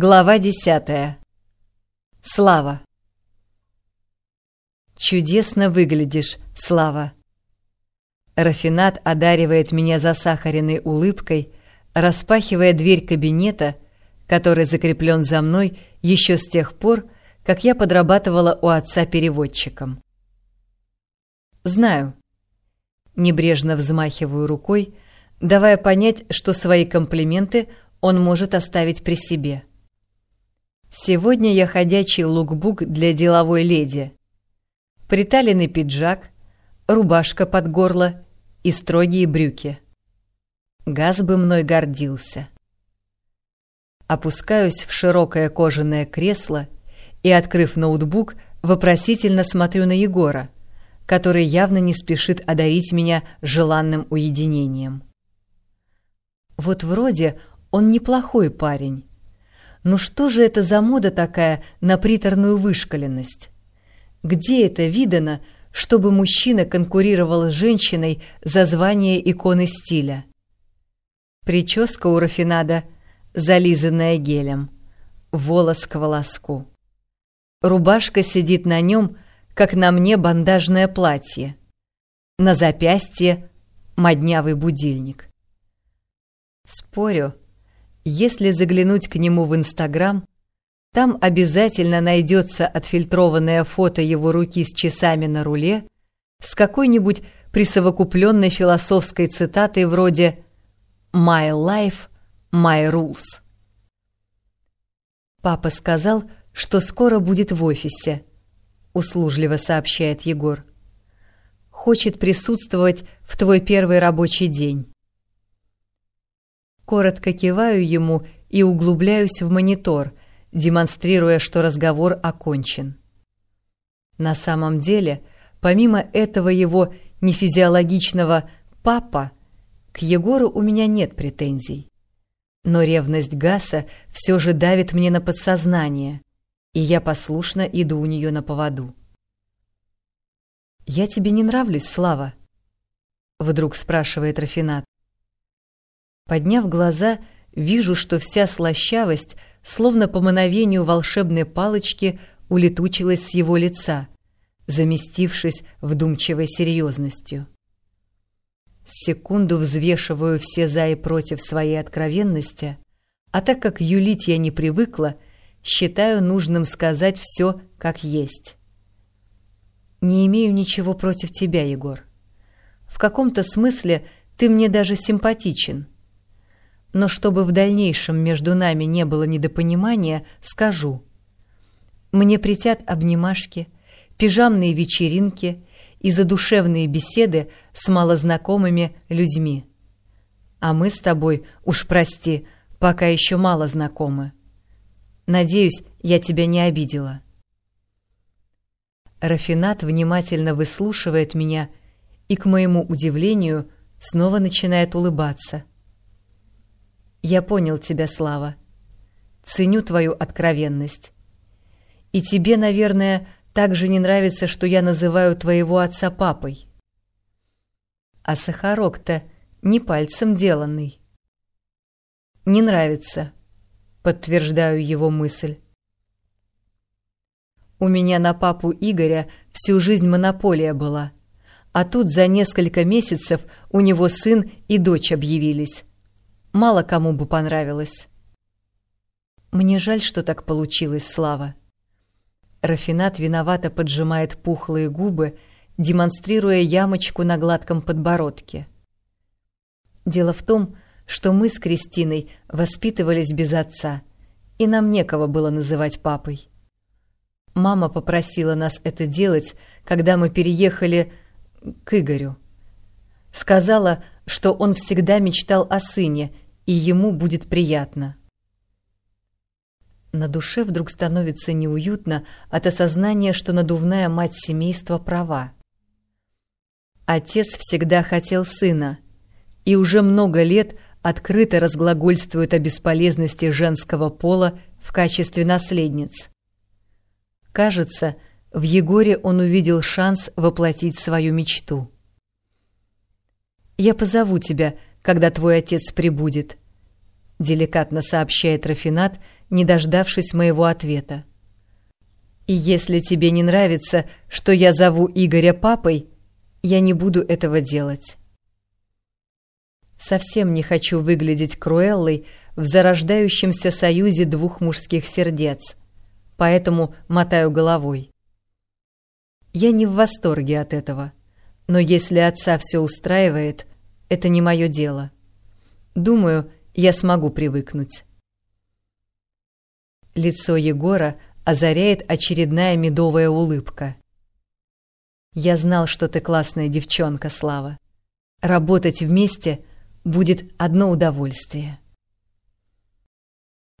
Глава десятая. Слава. Чудесно выглядишь, Слава. Рафинат одаривает меня засахаренной улыбкой, распахивая дверь кабинета, который закреплен за мной еще с тех пор, как я подрабатывала у отца переводчиком. Знаю. Небрежно взмахиваю рукой, давая понять, что свои комплименты он может оставить при себе. Сегодня я ходячий лукбук для деловой леди. Приталенный пиджак, рубашка под горло и строгие брюки. Газ бы мной гордился. Опускаюсь в широкое кожаное кресло и, открыв ноутбук, вопросительно смотрю на Егора, который явно не спешит одарить меня желанным уединением. Вот вроде он неплохой парень. Но что же это за мода такая на приторную вышкаленность? Где это видано, чтобы мужчина конкурировал с женщиной за звание иконы стиля? Прическа у Рафинада зализанная гелем, волос к волоску. Рубашка сидит на нем, как на мне бандажное платье. На запястье моднявый будильник. Спорю, если заглянуть к нему в Инстаграм, там обязательно найдется отфильтрованное фото его руки с часами на руле с какой-нибудь присовокупленной философской цитатой вроде «My life, my rules». «Папа сказал, что скоро будет в офисе», — услужливо сообщает Егор. «Хочет присутствовать в твой первый рабочий день». Коротко киваю ему и углубляюсь в монитор, демонстрируя, что разговор окончен. На самом деле, помимо этого его нефизиологичного «папа», к Егору у меня нет претензий. Но ревность Гаса все же давит мне на подсознание, и я послушно иду у нее на поводу. «Я тебе не нравлюсь, Слава?» — вдруг спрашивает Рафинат. Подняв глаза, вижу, что вся слащавость, словно по мановению волшебной палочки, улетучилась с его лица, заместившись вдумчивой серьезностью. Секунду взвешиваю все за и против своей откровенности, а так как юлить я не привыкла, считаю нужным сказать все как есть. Не имею ничего против тебя, Егор. В каком-то смысле ты мне даже симпатичен — но чтобы в дальнейшем между нами не было недопонимания, скажу. Мне притят обнимашки, пижамные вечеринки и задушевные беседы с малознакомыми людьми. А мы с тобой, уж прости, пока еще мало знакомы. Надеюсь, я тебя не обидела. Рафинат внимательно выслушивает меня и, к моему удивлению, снова начинает улыбаться — я понял тебя, Слава. Ценю твою откровенность. И тебе, наверное, также не нравится, что я называю твоего отца папой. А Сахарок-то не пальцем деланный. Не нравится, подтверждаю его мысль. У меня на папу Игоря всю жизнь монополия была, а тут за несколько месяцев у него сын и дочь объявились мало кому бы понравилось. Мне жаль, что так получилось, Слава. Рафинат виновато поджимает пухлые губы, демонстрируя ямочку на гладком подбородке. Дело в том, что мы с Кристиной воспитывались без отца, и нам некого было называть папой. Мама попросила нас это делать, когда мы переехали к Игорю. Сказала, что он всегда мечтал о сыне — и ему будет приятно. На душе вдруг становится неуютно от осознания, что надувная мать семейства права. Отец всегда хотел сына, и уже много лет открыто разглагольствует о бесполезности женского пола в качестве наследниц. Кажется, в Егоре он увидел шанс воплотить свою мечту. «Я позову тебя», когда твой отец прибудет», — деликатно сообщает Рафинат, не дождавшись моего ответа. «И если тебе не нравится, что я зову Игоря папой, я не буду этого делать». Совсем не хочу выглядеть Круэллой в зарождающемся союзе двух мужских сердец, поэтому мотаю головой. Я не в восторге от этого, но если отца все устраивает, это не мое дело. Думаю, я смогу привыкнуть. Лицо Егора озаряет очередная медовая улыбка. «Я знал, что ты классная девчонка, Слава. Работать вместе будет одно удовольствие».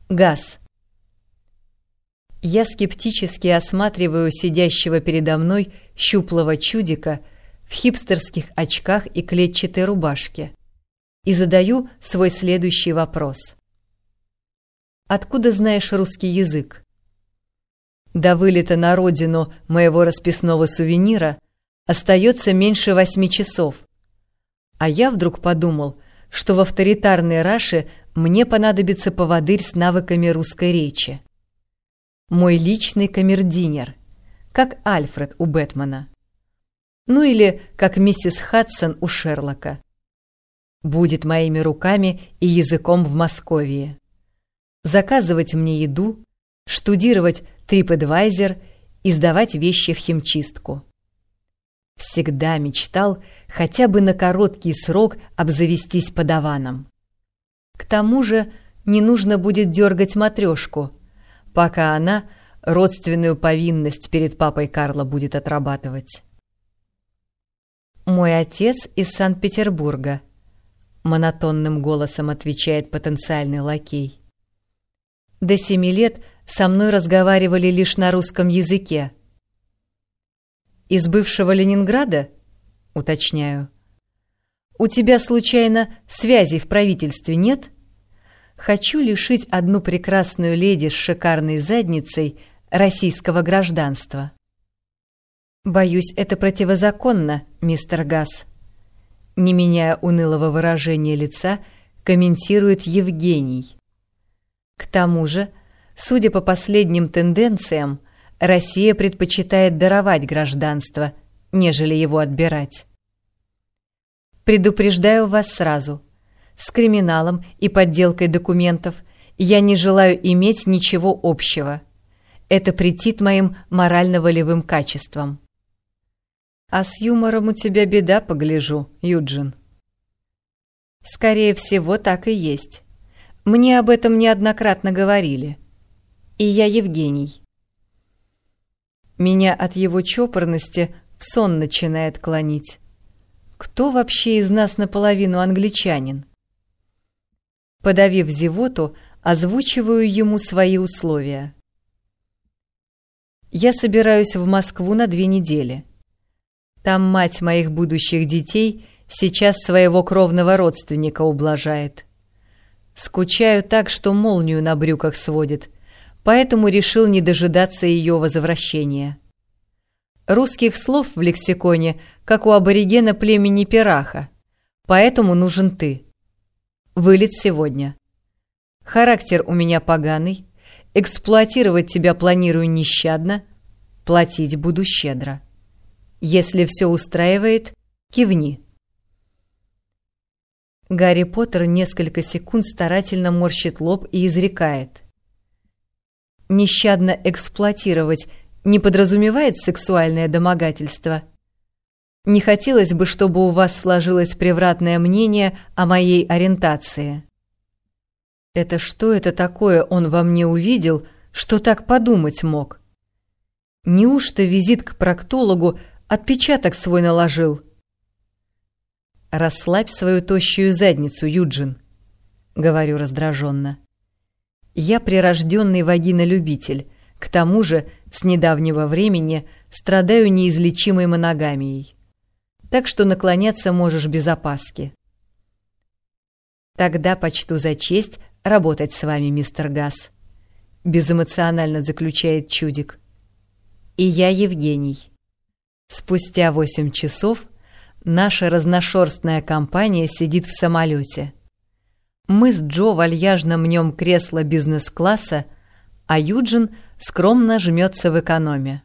Газ. Я скептически осматриваю сидящего передо мной щуплого чудика в хипстерских очках и клетчатой рубашке и задаю свой следующий вопрос. «Откуда знаешь русский язык?» До вылета на родину моего расписного сувенира остается меньше восьми часов. А я вдруг подумал, что в авторитарной Раше мне понадобится поводырь с навыками русской речи. Мой личный камердинер, как Альфред у Бэтмена. Ну или как миссис Хадсон у Шерлока. Будет моими руками и языком в Москве. Заказывать мне еду, штудировать TripAdvisor и сдавать вещи в химчистку. Всегда мечтал хотя бы на короткий срок обзавестись подаваном. К тому же не нужно будет дергать матрешку, пока она родственную повинность перед папой Карла будет отрабатывать. «Мой отец из Санкт-Петербурга», — монотонным голосом отвечает потенциальный лакей. «До семи лет со мной разговаривали лишь на русском языке». «Из бывшего Ленинграда?» — уточняю. У тебя, случайно, связей в правительстве нет? Хочу лишить одну прекрасную леди с шикарной задницей российского гражданства. Боюсь, это противозаконно, мистер Гасс. Не меняя унылого выражения лица, комментирует Евгений. К тому же, судя по последним тенденциям, Россия предпочитает даровать гражданство, нежели его отбирать. Предупреждаю вас сразу. С криминалом и подделкой документов я не желаю иметь ничего общего. Это претит моим морально-волевым качествам. А с юмором у тебя беда, погляжу, Юджин. Скорее всего, так и есть. Мне об этом неоднократно говорили. И я Евгений. Меня от его чопорности в сон начинает клонить. Кто вообще из нас наполовину англичанин? Подавив зевоту, озвучиваю ему свои условия. Я собираюсь в Москву на две недели. Там мать моих будущих детей сейчас своего кровного родственника ублажает. Скучаю так, что молнию на брюках сводит, поэтому решил не дожидаться ее возвращения. Русских слов в лексиконе, как у аборигена племени Пираха, поэтому нужен ты. Вылет сегодня. Характер у меня поганый, эксплуатировать тебя планирую нещадно, платить буду щедро. Если все устраивает, кивни. Гарри Поттер несколько секунд старательно морщит лоб и изрекает. Нещадно эксплуатировать не подразумевает сексуальное домогательство. Не хотелось бы, чтобы у вас сложилось превратное мнение о моей ориентации. Это что это такое он во мне увидел, что так подумать мог? Неужто визит к проктологу отпечаток свой наложил? «Расслабь свою тощую задницу, Юджин», — говорю раздраженно. «Я прирожденный вагинолюбитель, к тому же с недавнего времени страдаю неизлечимой моногамией. Так что наклоняться можешь без опаски. Тогда почту за честь работать с вами, мистер Гасс. Безэмоционально заключает чудик. И я Евгений. Спустя восемь часов наша разношерстная компания сидит в самолете. Мы с Джо вальяжно мнем кресло бизнес-класса, а Юджин скромно жмется в экономе.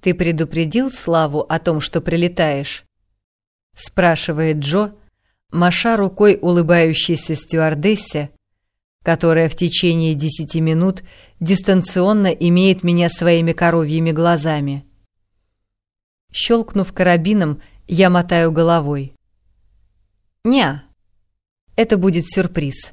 «Ты предупредил Славу о том, что прилетаешь?» — спрашивает Джо, маша рукой улыбающейся стюардессе, которая в течение десяти минут дистанционно имеет меня своими коровьими глазами. Щелкнув карабином, я мотаю головой. «Ня, это будет сюрприз».